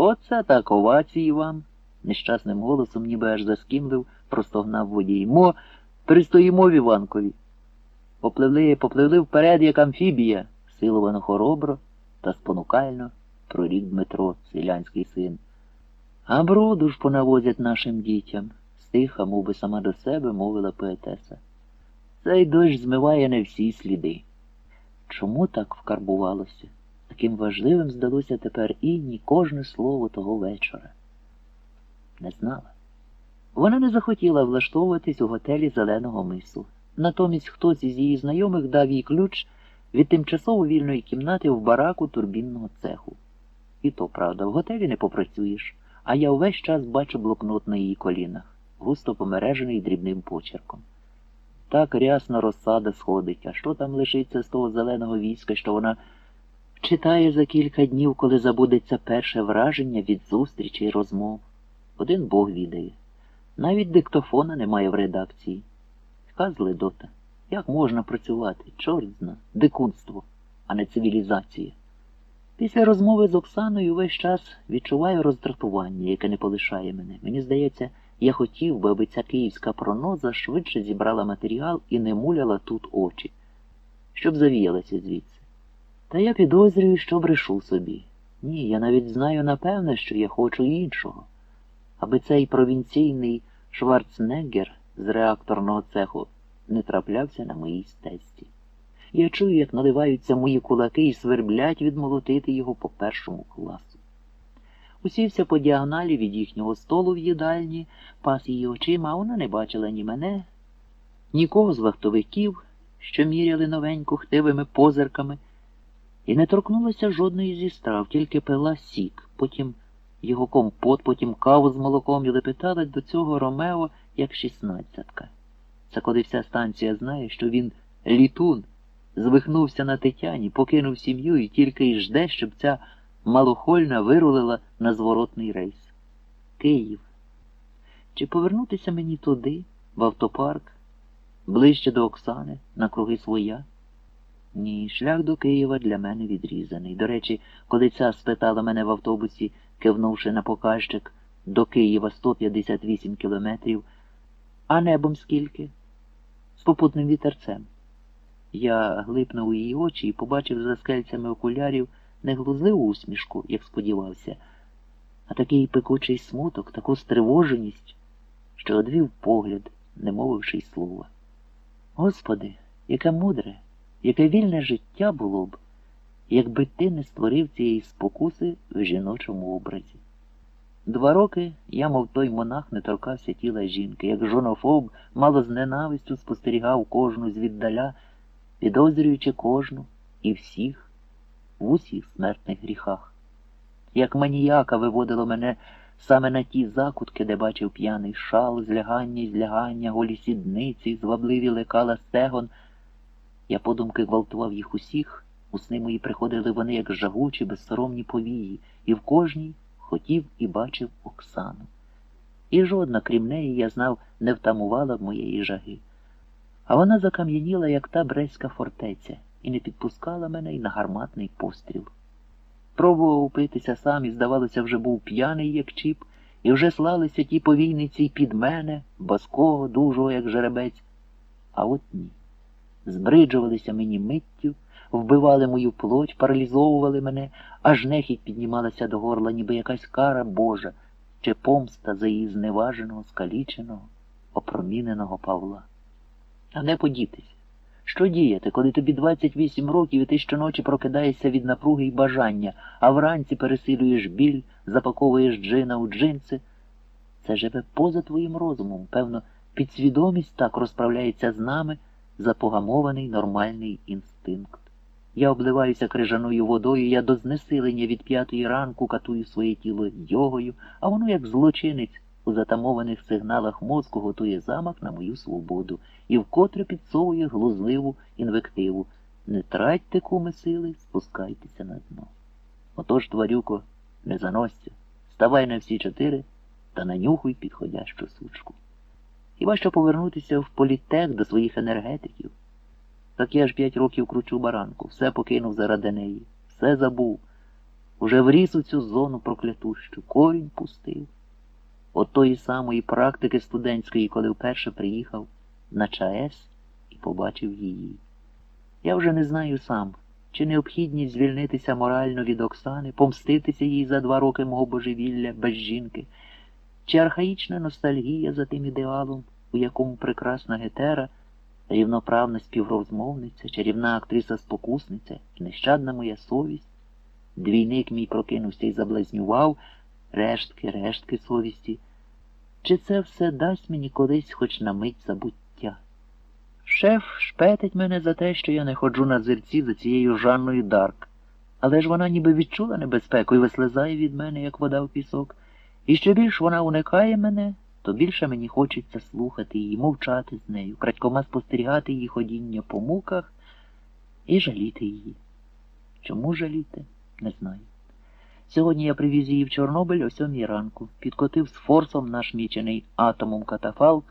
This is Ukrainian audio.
Оце так овації вам, нещасним голосом, ніби аж заскімлив, простогнав водій. Мо, пристоїмо в Іванкові. Попливли, попливли вперед, як амфібія, силовано хоробро та спонукально прорік Дмитро, селянський син. А броду ж понавозять нашим дітям, стиха, мов би сама до себе, мовила поетеса. Цей дощ змиває не всі сліди. Чому так вкарбувалося? Таким важливим здалося тепер Інні кожне слово того вечора. Не знала. Вона не захотіла влаштовуватись у готелі Зеленого мису. Натомість хтось із її знайомих дав їй ключ від тимчасово вільної кімнати в бараку турбінного цеху. І то правда, в готелі не попрацюєш, а я увесь час бачу блокнот на її колінах, густо помережений дрібним почерком. Так рясно розсада сходить, а що там лишиться з того зеленого війська, що вона читає за кілька днів, коли забудеться перше враження від зустрічі й розмов. Один Бог відає. Навіть диктофона немає в редакції. Яка злидота. Як можна працювати? Чорт зна, дикунство, а не цивілізація. Після розмови з Оксаною весь час відчуваю роздратування, яке не полишає мене. Мені здається, я хотів би, аби ця київська проноза швидше зібрала матеріал і не муляла тут очі, щоб завіялася звідси. Та я підозрюю, що брешу собі. Ні, я навіть знаю напевне, що я хочу іншого. Аби цей провінційний Шварцнеггер з реакторного цеху не траплявся на моїй стесті. Я чую, як наливаються мої кулаки і сверблять відмолотити його по першому класу. Усівся по діагоналі від їхнього столу в їдальні, пас її очима, а вона не бачила ні мене, нікого з вахтовиків, що міряли новеньку хтивими позирками, і не торкнулася жодної зі страв, тільки пила сік, потім його компот, потім каву з молоком і лепетала до цього Ромео як шістнадцятка. Це коли вся станція знає, що він літун, звихнувся на Тетяні, покинув сім'ю і тільки й жде, щоб ця малохольна вирулила на зворотний рейс. Київ. Чи повернутися мені туди, в автопарк, ближче до Оксани, на круги своя? Ні, шлях до Києва для мене відрізаний. До речі, коли ця спитала мене в автобусі, кивнувши на показчик до Києва 158 кілометрів, а небом скільки? З попутним вітерцем. Я глипнув у її очі і побачив за скельцями окулярів не глузливу усмішку, як сподівався, а такий пекучий смуток, таку стривоженість, що одвів погляд, не мовивши й слова. Господи, яке мудре, яке вільне життя було б, якби ти не створив цієї спокуси в жіночому образі. Два роки я, мов той монах, не торкався тіла жінки, як жонофоб мало з ненавистю спостерігав кожну звіддаля, підозрюючи кожну і всіх в усіх смертних гріхах. Як маніяка виводило мене саме на ті закутки, де бачив п'яний шал, злягання й злягання, голі сідниці, звабливі лекала стегон. Я подумки гвалтував їх усіх, у сни мої приходили вони, як жагучі, безсоромні повії, і в кожній хотів і бачив Оксану. І жодна, крім неї, я знав, не втамувала б моєї жаги. А вона закам'яніла, як та Брестська фортеця, і не підпускала мене й на гарматний постріл. Пробував упитися сам і, здавалося, вже був п'яний, як чіп, і вже слалися ті повійниці й під мене, баского, дужого, як жеребець. А от ні. Збриджувалися мені миттю, вбивали мою плоть, паралізовували мене, аж нехідь піднімалася до горла, ніби якась кара Божа чи помста за її зневаженого, скаліченого, опроміненого Павла. А не подітися. Що діяти, коли тобі 28 років і ти щоночі прокидаєшся від напруги й бажання, а вранці пересилюєш біль, запаковуєш джина у джинси? Це живе поза твоїм розумом. Певно, підсвідомість так розправляється з нами запогамований нормальний інстинкт. Я обливаюся крижаною водою, я до знесилення від п'ятої ранку катую своє тіло йогою, а воно, як злочинець, у затамованих сигналах мозку готує замах на мою свободу і вкотре підсовує глузливу інвективу. Не тратьте куми сили, спускайтеся на дно. Отож, тварюко, не заносься, ставай на всі чотири та нанюхуй підходящу сучку. Хіба що повернутися в політех до своїх енергетиків? Так я ж п'ять років кручу баранку, все покинув заради неї, все забув. уже вріс у цю зону проклятущу, корінь пустив. От тої самої практики студентської, коли вперше приїхав на ЧАЕС і побачив її. Я вже не знаю сам, чи необхідність звільнитися морально від Оксани, помститися їй за два роки мого божевілля без жінки, чи архаїчна ностальгія за тим ідеалом, у якому прекрасна гетера, рівноправна співрозмовниця, чарівна актриса-спокусниця нещадна моя совість. Двійник мій прокинувся і заблазнював, рештки, рештки совісті. Чи це все дасть мені колись хоч на мить забуття? Шеф шпетить мене за те, що я не ходжу на зерці за цією Жанною Дарк. Але ж вона ніби відчула небезпеку і вислизає від мене, як вода в пісок. І що більш вона уникає мене, то більше мені хочеться слухати її, мовчати з нею, крадькома спостерігати її ходіння по муках і жаліти її. Чому жаліти? Не знаю. Сьогодні я привіз її в Чорнобиль о сьомій ранку, підкотив з форсом наш мічений атомом катафалк,